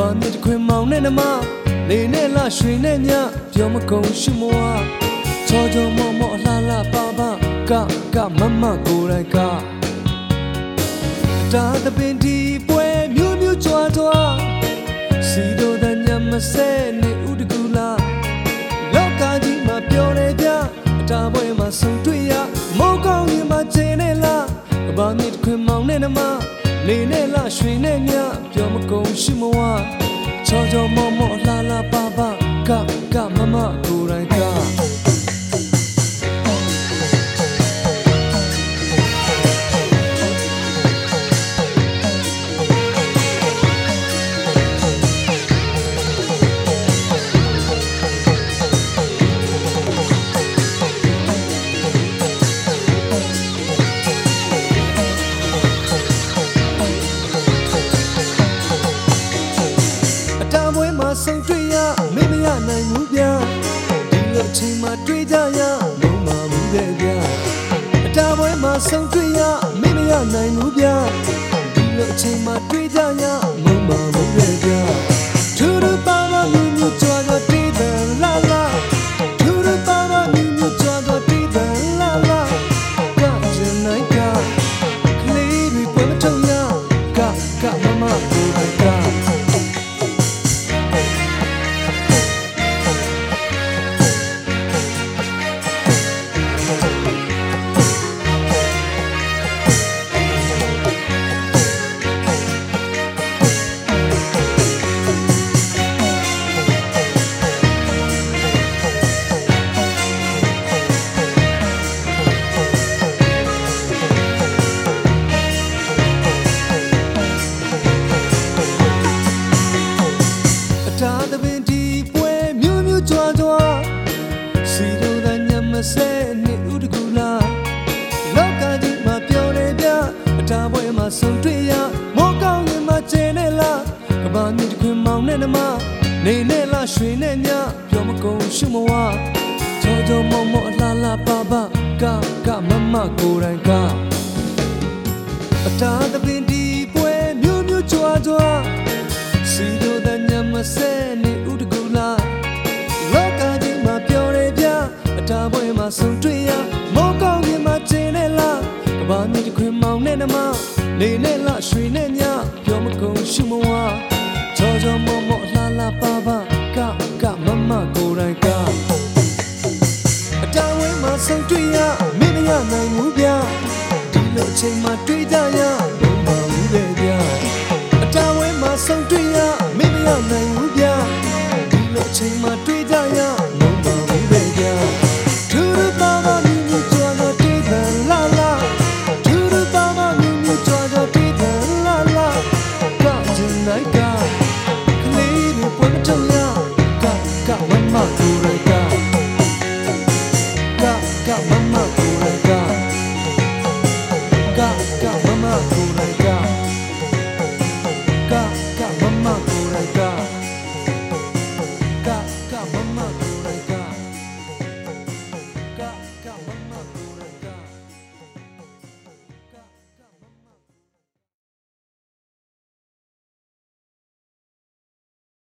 ဘာမြစ်ခွင်မောင်နဲ့နှမလေနဲ့လားရွှေနဲ့ညပြောမကုန်ရှိမွားချောချောမောမောလှလှပါပါကကမမကိုယ်တိုင်ကတာတပင်ဒီပွဲမြို့မြို့ကြွားကြွားစီတို့တဲ့ညမစဲနေဥတကူလာလောကကြီးမှာပြောနေပြအတာပွဲမှာဆုံတွေ့ရမောကောင်းရင်မှကျင်းနေလားကဘာမြစ်ခွင်မောင်နဲ့နှမ လေနဲ့လားရွှေနဲ့ညပြောမကုန်ရှိမဝါချောချောမော ဆုံတွေ့ရမေမရနိုင်ဘူးဗျာဒီလိုချိန်မှာတွေ့ကြရလုံးမမှုတဲ့ဗျာအတားပွဲမှာဆုံတွေ့ရမေမရနိုင်ဘူးဗျာဒီလိုချိန်မှာတွေ့ကြရလုံးမမှုတဲ့ဗျာထူထူပါပါမြူမြူကြွားကြွားတည်တယ်လာလာထူထူပါပါမြူမြူကြွားကြွားတည်တယ်လာလာကကျန်နိုင်ကကလေးတွေပွဲမထုံရကကမမကို ယ်ကကြွားကြွားစီတို့တဲ့ညမစဲနေဥတကူလာလောကကြီးမှာပြောနေပြအတားပွဲမှာဆုံတွေ့ရမောကောင်းရင်မှကျင်းနေလားကဘာမြင့်ခွင်မောင်နဲ့နှမနေနဲ့လားရွှေနဲ့ညပြောမကုန်ရှုမဝချောချောမောမောအလားလားပါပါကကမမကိုယ်တိုင်က ဆုံတွေ့ရမောကောင်းရင်မှကျင်းနေလားကဘာမြင့်ခွင်မောင်နဲ့နှမလေနဲ့လားရွှေနဲ့ညပြောမကုန်ရှုမဝါချောချောမောမောလှလှပါပါကကမမကိုယ်တိုင်ကအတားဝဲမှာဆုံတွေ့ရမင်းမရနိုင်ဘူးဗျာဒီလိုအချိန်မှာတွေ့ကြရဘုံပါဘူးလေဗျာအတားဝဲမှာဆုံတွေ့ ကကမ